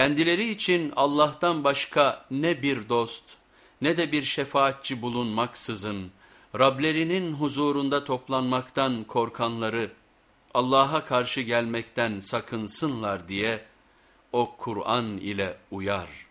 kendileri için Allah'tan başka ne bir dost ne de bir şefaatçi bulunmaksızın Rablerinin huzurunda toplanmaktan korkanları Allah'a karşı gelmekten sakınsınlar diye o Kur'an ile uyar.''